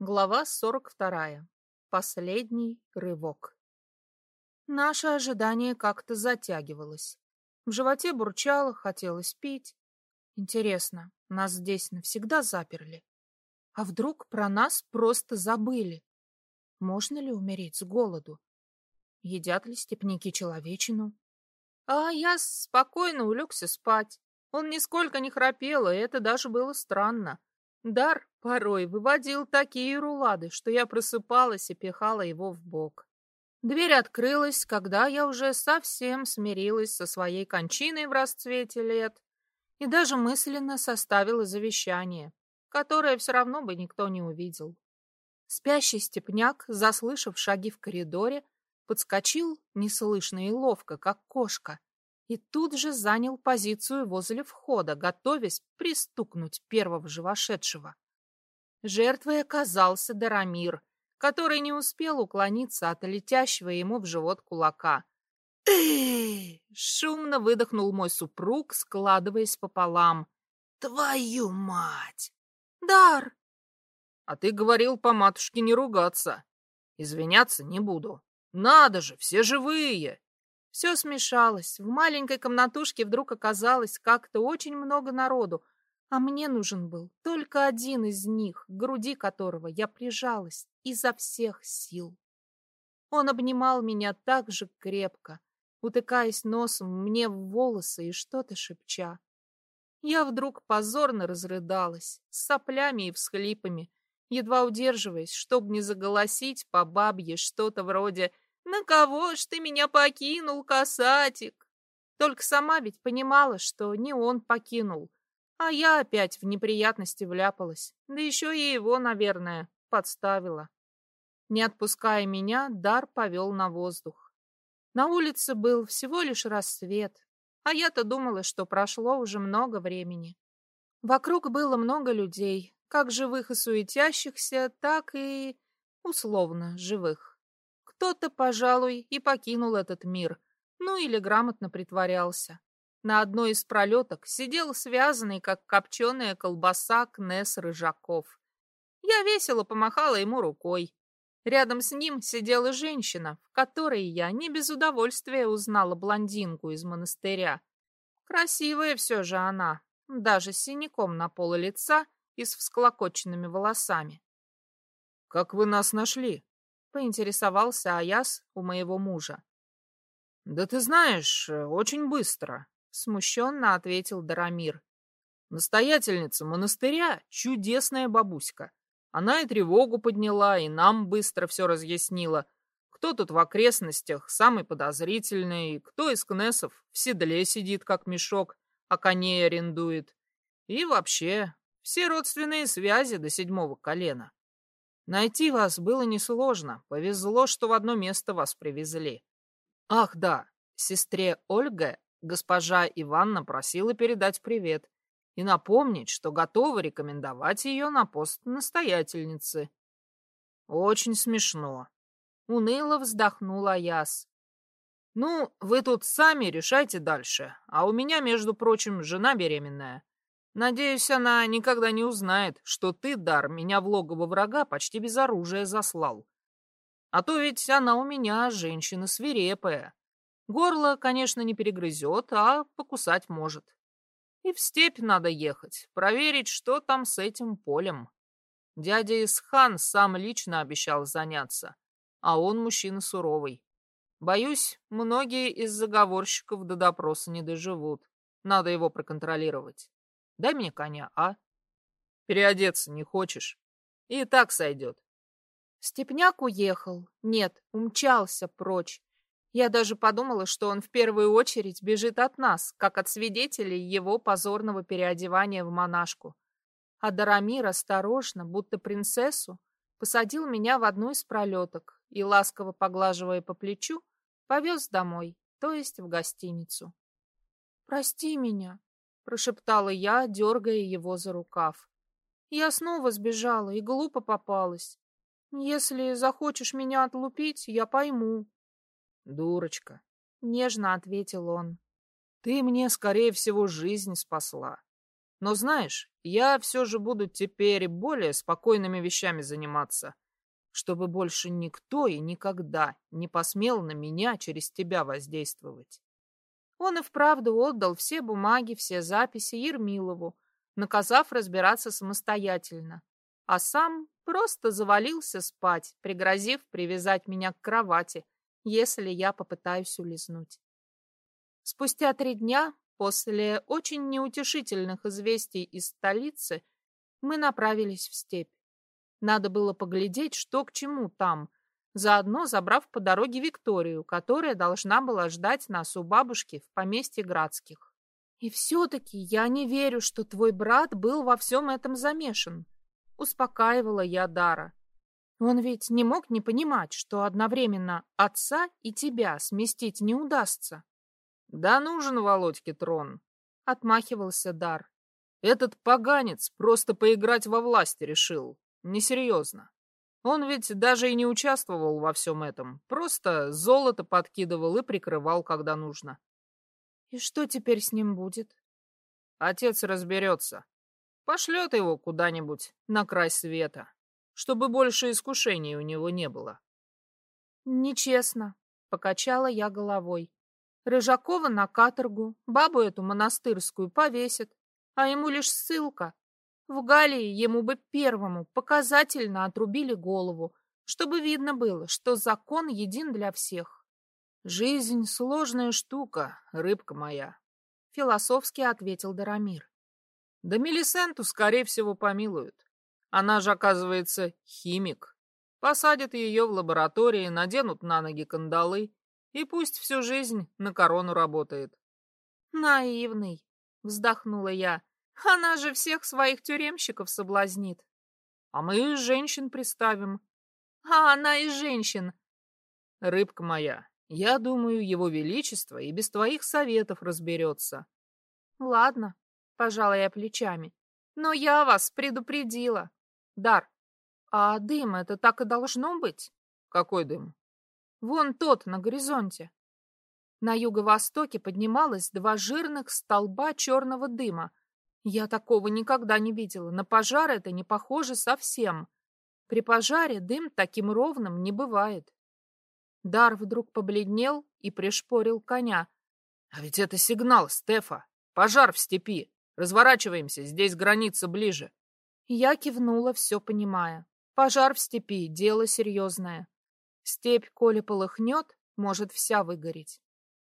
Глава 42. Последний рывок. Наше ожидание как-то затягивалось. В животе бурчало, хотелось пить. Интересно, нас здесь навсегда заперли? А вдруг про нас просто забыли? Можно ли умереть с голоду? Едят ли степняки человечину? А я спокойно улегся спать. Он нисколько не храпел, и это даже было странно. Дар порой выводил такие рулады, что я просыпалась и пихала его в бок. Дверь открылась, когда я уже совсем смирилась со своей кончиной в расцвете лет и даже мысленно составила завещание, которое все равно бы никто не увидел. Спящий степняк, заслышав шаги в коридоре, подскочил неслышно и ловко, как кошка, и тут же занял позицию возле входа, готовясь пристукнуть первого же вошедшего. Жертвой оказался Дарамир, который не успел уклониться от летящего ему в живот кулака. «Ты!» — шумно выдохнул мой супруг, складываясь пополам. «Твою мать!» «Дар!» «А ты говорил по матушке не ругаться. Извиняться не буду. Надо же, все живые!» Все смешалось. В маленькой комнатушке вдруг оказалось как-то очень много народу, а мне нужен был только один из них, к груди которого я прижалась изо всех сил. Он обнимал меня так же крепко, утыкаясь носом мне в волосы и что-то шепча. Я вдруг позорно разрыдалась, с соплями и всхлипами, едва удерживаясь, чтобы не заголосить по бабье что-то вроде «На кого ж ты меня покинул, касатик?» Только сама ведь понимала, что не он покинул, а я опять в неприятности вляпалась, да еще и его, наверное, подставила. Не отпуская меня, Дар повел на воздух. На улице был всего лишь рассвет, а я-то думала, что прошло уже много времени. Вокруг было много людей, как живых и суетящихся, так и условно живых. Кто-то, пожалуй, и покинул этот мир, ну или грамотно притворялся. На одной из пролеток сидел связанный, как копченая колбаса, Кнесс Рыжаков. Я весело помахала ему рукой. Рядом с ним сидела женщина, в которой я не без удовольствия узнала блондинку из монастыря. Красивая все же она, даже с синяком на полу лица и с всклокоченными волосами. — Как вы нас нашли? Поинтересовался Аяс у моего мужа. «Да ты знаешь, э, очень быстро», — смущенно ответил Дарамир. «Настоятельница монастыря — чудесная бабуська. Она и тревогу подняла, и нам быстро все разъяснила. Кто тут в окрестностях самый подозрительный, кто из кнесов в седле сидит, как мешок, а коней арендует. И вообще, все родственные связи до седьмого колена. Найти вас было несложно. Повезло, что в одно место вас привезли. Ах, да, сестре Ольга госпожа Иванна просила передать привет и напомнить, что готова рекомендовать ее на пост настоятельницы. Очень смешно. Уныло вздохнула Яс. Ну, вы тут сами решайте дальше, а у меня, между прочим, жена беременная. Надеюсь, она никогда не узнает, что ты, Дар, меня в логово врага почти без оружия заслал. А то ведь она у меня женщина свирепая. Горло, конечно, не перегрызет, а покусать может. И в степь надо ехать, проверить, что там с этим полем. Дядя Исхан сам лично обещал заняться, а он мужчина суровый. Боюсь, многие из заговорщиков до допроса не доживут. Надо его проконтролировать. Дай мне коня, а? Переодеться не хочешь? И так сойдет. Степняк уехал. Нет, умчался прочь. Я даже подумала, что он в первую очередь бежит от нас, как от свидетелей его позорного переодевания в монашку. А Дарамир осторожно, будто принцессу, посадил меня в одну из пролеток и, ласково поглаживая по плечу, повез домой, то есть в гостиницу. «Прости меня», прошептала я, дергая его за рукав. Я снова сбежала и глупо попалась. Если захочешь меня отлупить, я пойму. Но знаешь, я все же буду теперь более спокойными вещами заниматься, чтобы больше никто и никогда не посмел на меня через тебя воздействовать. Он и вправду отдал все бумаги, все записи Ермилову, наказав разбираться самостоятельно, а сам просто завалился спать, пригрозив привязать меня к кровати, если я попытаюсь улизнуть. Спустя три дня После очень неутешительных известий из столицы мы направились в степь. Надо было поглядеть, что к чему там, заодно забрав по дороге Викторию, которая должна была ждать нас у бабушки в поместье Градских. И все-таки я не верю, что твой брат был во всем этом замешан, успокаивала я Дара. Он ведь не мог не понимать, что одновременно отца и тебя сместить не удастся. Да нужен Володьке трон, отмахивался Дар. Этот поганец просто поиграть во власти решил. Несерьезно. Он ведь даже и не участвовал во всем этом. Просто золото подкидывал и прикрывал, когда нужно. И что теперь с ним будет? Отец разберется. Пошлет его куда-нибудь на край света, чтобы больше искушений у него не было. Нечестно, покачала я головой. Рыжакова на каторгу, бабу эту монастырскую повесят, а ему лишь ссылка. В Галии ему бы первому показательно отрубили голову, чтобы видно было, что закон един для всех. «Жизнь — сложная штука, рыбка моя», — философски ответил Дарамир. «Да Мелисенту, скорее всего, помилуют. Она же, оказывается, химик. Посадят ее в лаборатории, наденут на ноги кандалы и пусть всю жизнь на корону работает. Наивный, вздохнула я. Она же всех своих тюремщиков соблазнит. А мы женщин приставим. А она и женщин. Рыбка моя, я думаю, его величество и без твоих советов разберется. Ладно, пожала я плечами. Но я вас предупредила. Дар, а дым это так и должно быть? Какой дым? Вон тот, на горизонте. На юго-востоке поднималось два жирных столба черного дыма. Я такого никогда не видела. На пожар это не похоже совсем. При пожаре дым таким ровным не бывает. Дар вдруг побледнел и пришпорил коня. — А ведь это сигнал, Стефа. Пожар в степи. Разворачиваемся, здесь граница ближе. Я кивнула, все понимая. Пожар в степи — дело серьезное. Степь, коли полыхнет, может вся выгореть.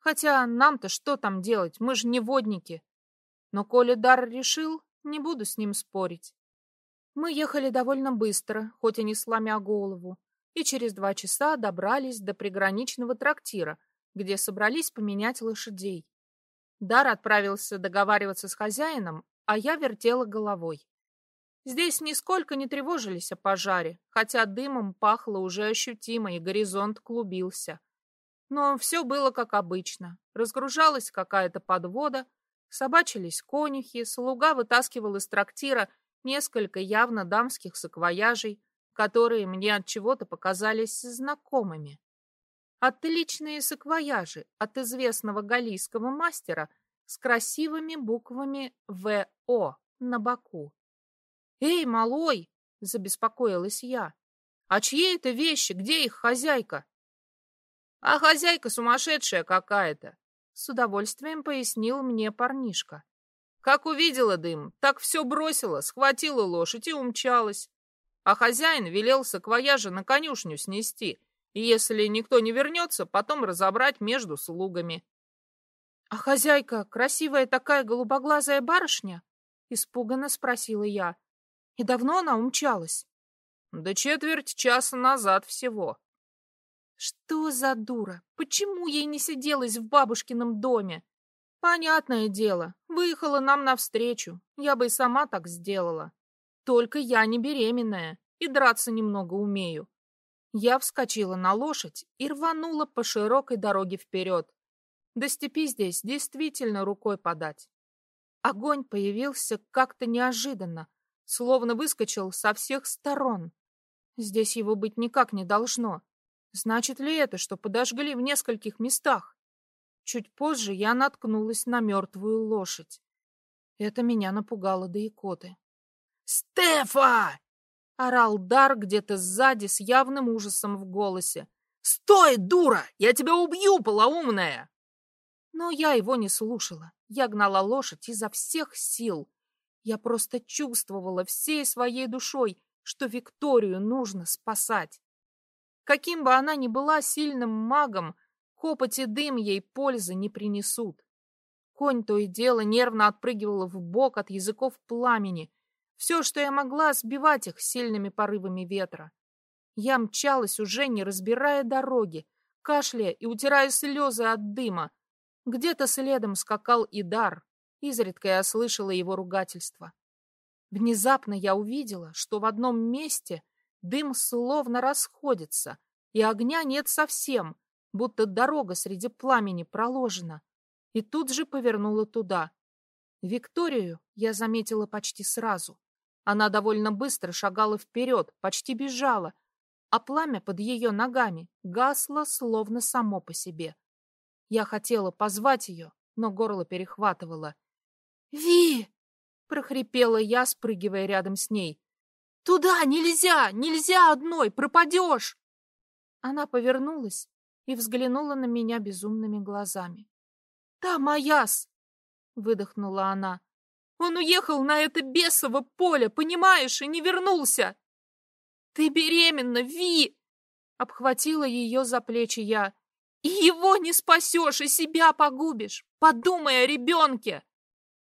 Хотя нам-то что там делать, мы же не водники. Но коли Дар решил, не буду с ним спорить. Мы ехали довольно быстро, хоть и не сломя голову, и через два часа добрались до приграничного трактира, где собрались поменять лошадей. Дар отправился договариваться с хозяином, а я вертела головой. Здесь нисколько не тревожились о пожаре, хотя дымом пахло уже ощутимо, и горизонт клубился. Но все было как обычно. Разгружалась какая-то подвода, собачились конюхи, слуга вытаскивал из трактира несколько явно дамских саквояжей, которые мне от чего-то показались знакомыми. Отличные саквояжи от известного галийского мастера с красивыми буквами ВО на боку. «Эй, малой!» — забеспокоилась я. «А чьи это вещи? Где их хозяйка?» «А хозяйка сумасшедшая какая-то!» — с удовольствием пояснил мне парнишка. Как увидела дым, так все бросила, схватила лошадь и умчалась. А хозяин велел саквояжа на конюшню снести, и если никто не вернется, потом разобрать между слугами. — А хозяйка красивая такая голубоглазая барышня? — испуганно спросила я. И давно она умчалась? Да четверть часа назад всего. Что за дура? Почему ей не сиделась в бабушкином доме? Понятное дело, выехала нам навстречу. Я бы и сама так сделала. Только я не беременная и драться немного умею. Я вскочила на лошадь и рванула по широкой дороге вперед. До степи здесь действительно рукой подать. Огонь появился как-то неожиданно, словно выскочил со всех сторон. Здесь его быть никак не должно. Значит ли это, что подожгли в нескольких местах? Чуть позже я наткнулась на мертвую лошадь. Это меня напугало до икоты. «Стефа!» — орал Дар где-то сзади с явным ужасом в голосе. «Стой, дура! Я тебя убью, полоумная!» Но я его не слушала. Я гнала лошадь изо всех сил. Я просто чувствовала всей своей душой, что Викторию нужно спасать. Каким бы она ни была сильным магом, копоть и дым ей пользы не принесут. Конь то и дело нервно отпрыгивала в бок от языков пламени. Все, что я могла, сбивать их сильными порывами ветра. Я мчалась уже, не разбирая дороги, кашляя и утирая слезы от дыма. Где-то следом скакал Идар. Изредка я слышала его ругательство. Внезапно я увидела, что в одном месте дым словно расходится, и огня нет совсем, будто дорога среди пламени проложена и тут же повернула туда. Викторию я заметила почти сразу. Она довольно быстро шагала вперед, почти бежала, а пламя под ее ногами гасло словно само по себе. Я хотела позвать ее, но горло перехватывало. «Ви!» — прохрипела я, спрыгивая рядом с ней. «Туда нельзя! Нельзя одной! Пропадешь!» Она повернулась и взглянула на меня безумными глазами. «Там Аяс!» — выдохнула она. «Он уехал на это бесово поле, понимаешь, и не вернулся!» «Ты беременна, Ви!» — обхватила ее за плечи я. «И его не спасешь, и себя погубишь! Подумай о ребенке!»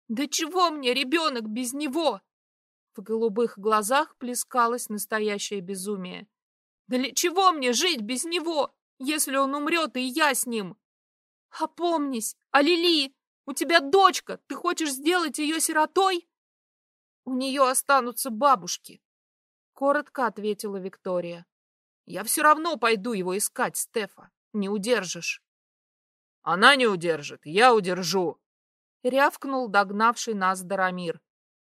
«Да чего мне ребенок без него?» В голубых глазах плескалось настоящее безумие. «Да для чего мне жить без него, если он умрет, и я с ним?» Опомнись! А Лили? У тебя дочка! Ты хочешь сделать ее сиротой? У нее останутся бабушки. Коротко ответила Виктория. Я все равно пойду его искать, Стефа. Не удержишь. Она не удержит, я удержу. Рявкнул догнавший нас Дарамир.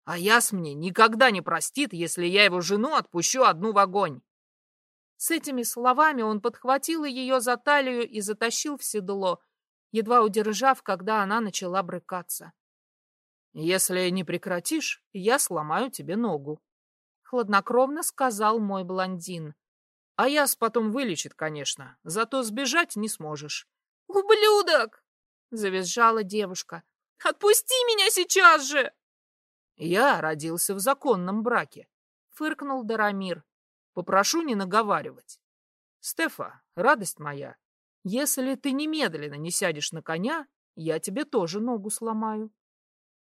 А Яс мне никогда не простит, если я его жену отпущу одну в огонь. С этими словами он подхватил ее за талию и затащил в седло, едва удержав, когда она начала брыкаться. «Если не прекратишь, я сломаю тебе ногу», — хладнокровно сказал мой блондин. «А яс потом вылечит, конечно, зато сбежать не сможешь». «Ублюдок!» — завизжала девушка. «Отпусти меня сейчас же!» «Я родился в законном браке», — фыркнул Дарамир. «Попрошу не наговаривать. Стефа, радость моя, если ты немедленно не сядешь на коня, я тебе тоже ногу сломаю.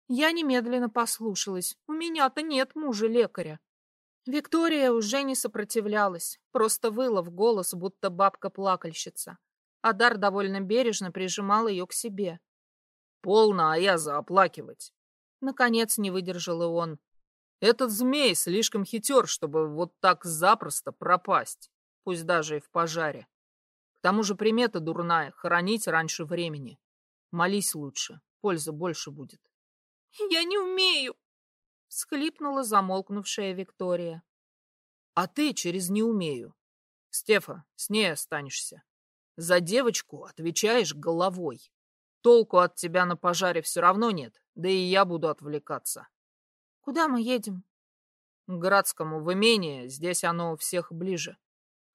Я немедленно послушалась. У меня-то нет мужа-лекаря. Виктория уже не сопротивлялась, просто выла в голос, будто бабка-плакальщица. Адар довольно бережно прижимал ее к себе. «Полно, а я заоплакивать!» Наконец не выдержал и он. «Этот змей слишком хитер, чтобы вот так запросто пропасть, пусть даже и в пожаре тому же примета дурная — хоронить раньше времени. Молись лучше, пользы больше будет. — Я не умею! — всхлипнула замолкнувшая Виктория. — А ты через «не умею». Стефа, с ней останешься. За девочку отвечаешь головой. Толку от тебя на пожаре все равно нет, да и я буду отвлекаться. — Куда мы едем? — К Градскому, в имение, здесь оно у всех ближе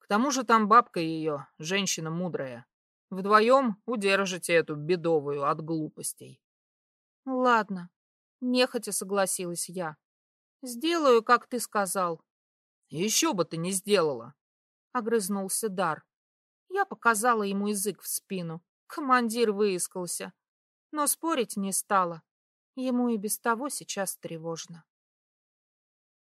тому же там бабка ее, женщина мудрая. Вдвоем удержите эту бедовую от глупостей. Ладно, нехотя согласилась я. Сделаю, как ты сказал. Еще бы ты не сделала. Огрызнулся Дар. Я показала ему язык в спину. Командир выискался. Но спорить не стала. Ему и без того сейчас тревожно.